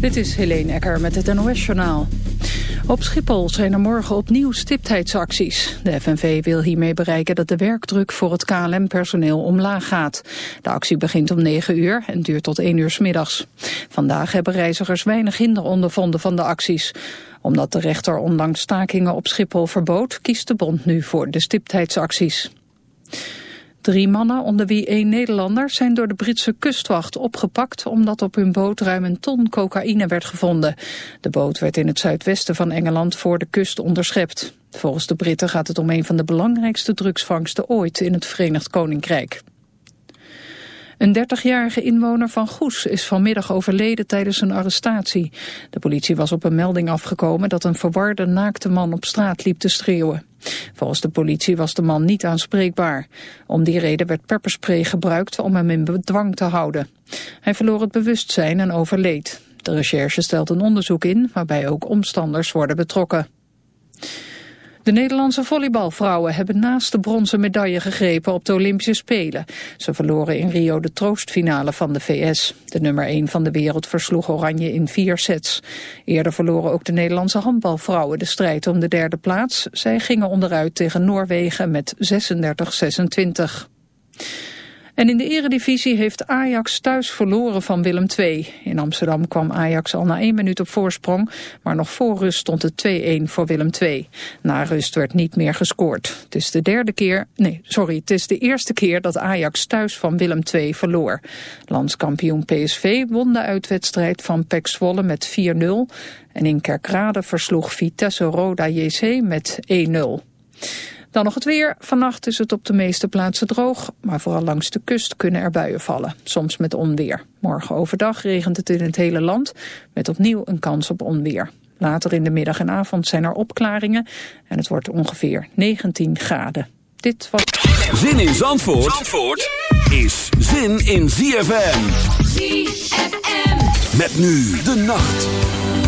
Dit is Helene Ecker met het NOS-journaal. Op Schiphol zijn er morgen opnieuw stiptheidsacties. De FNV wil hiermee bereiken dat de werkdruk voor het KLM-personeel omlaag gaat. De actie begint om 9 uur en duurt tot 1 uur s middags. Vandaag hebben reizigers weinig hinder ondervonden van de acties. Omdat de rechter onlangs stakingen op Schiphol verbood... kiest de bond nu voor de stiptheidsacties. Drie mannen, onder wie één Nederlander, zijn door de Britse kustwacht opgepakt omdat op hun boot ruim een ton cocaïne werd gevonden. De boot werd in het zuidwesten van Engeland voor de kust onderschept. Volgens de Britten gaat het om een van de belangrijkste drugsvangsten ooit in het Verenigd Koninkrijk. Een 30-jarige inwoner van Goes is vanmiddag overleden tijdens een arrestatie. De politie was op een melding afgekomen dat een verwarde naakte man op straat liep te schreeuwen. Volgens de politie was de man niet aanspreekbaar. Om die reden werd pepperspray gebruikt om hem in bedwang te houden. Hij verloor het bewustzijn en overleed. De recherche stelt een onderzoek in waarbij ook omstanders worden betrokken. De Nederlandse volleybalvrouwen hebben naast de bronzen medaille gegrepen op de Olympische Spelen. Ze verloren in Rio de troostfinale van de VS. De nummer 1 van de wereld versloeg Oranje in vier sets. Eerder verloren ook de Nederlandse handbalvrouwen de strijd om de derde plaats. Zij gingen onderuit tegen Noorwegen met 36-26. En in de eredivisie heeft Ajax thuis verloren van Willem II. In Amsterdam kwam Ajax al na één minuut op voorsprong, maar nog voor rust stond het 2-1 voor Willem II. Na rust werd niet meer gescoord. Het is de derde keer, nee, sorry, het is de eerste keer dat Ajax thuis van Willem II verloor. Landskampioen PSV won de uitwedstrijd van PEC Zwolle met 4-0 en in Kerkrade versloeg Vitesse Roda JC met 1-0. Dan nog het weer. Vannacht is het op de meeste plaatsen droog, maar vooral langs de kust kunnen er buien vallen. Soms met onweer. Morgen overdag regent het in het hele land, met opnieuw een kans op onweer. Later in de middag en avond zijn er opklaringen en het wordt ongeveer 19 graden. Dit was... Zin in Zandvoort, Zandvoort is zin in ZFM. ZFM. Met nu de nacht.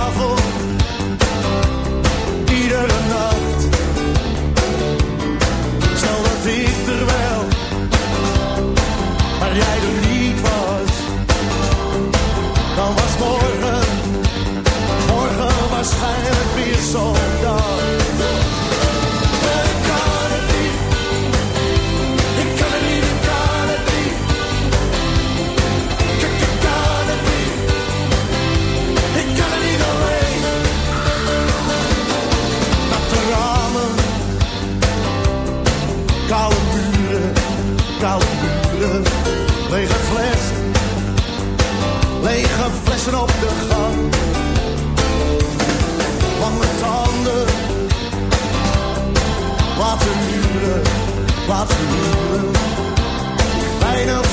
laat zien. Weinig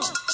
might be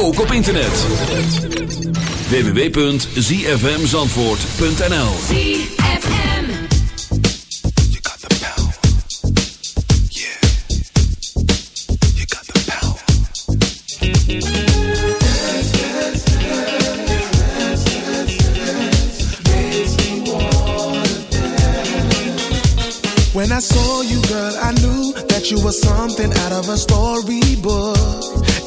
ook op internet. www.zfmzandvoort.nl ZFM You got the power. Yeah. You got the power. Dance, dance, dance, When I saw you girl I knew that you were something out of a storybook.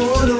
solo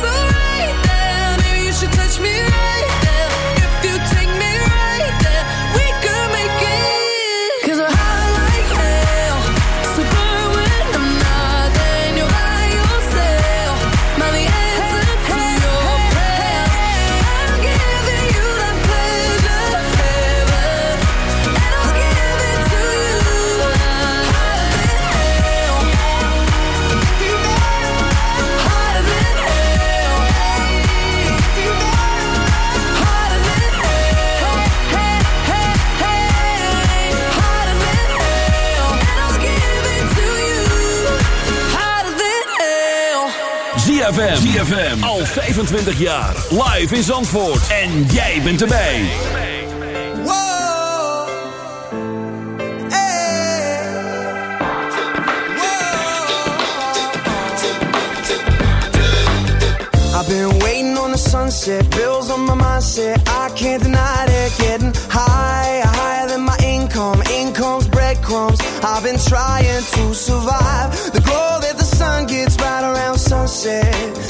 'Cause ZFM. Al 25 jaar. Live in Zandvoort. En jij bent erbij. Whoa. Hey. I've been waiting on the sunset, bills on my mindset. I can't deny it. Getting higher, higher than my income. Income's breadcrumbs. I've been trying to survive. The glow that the sun gets right around sunset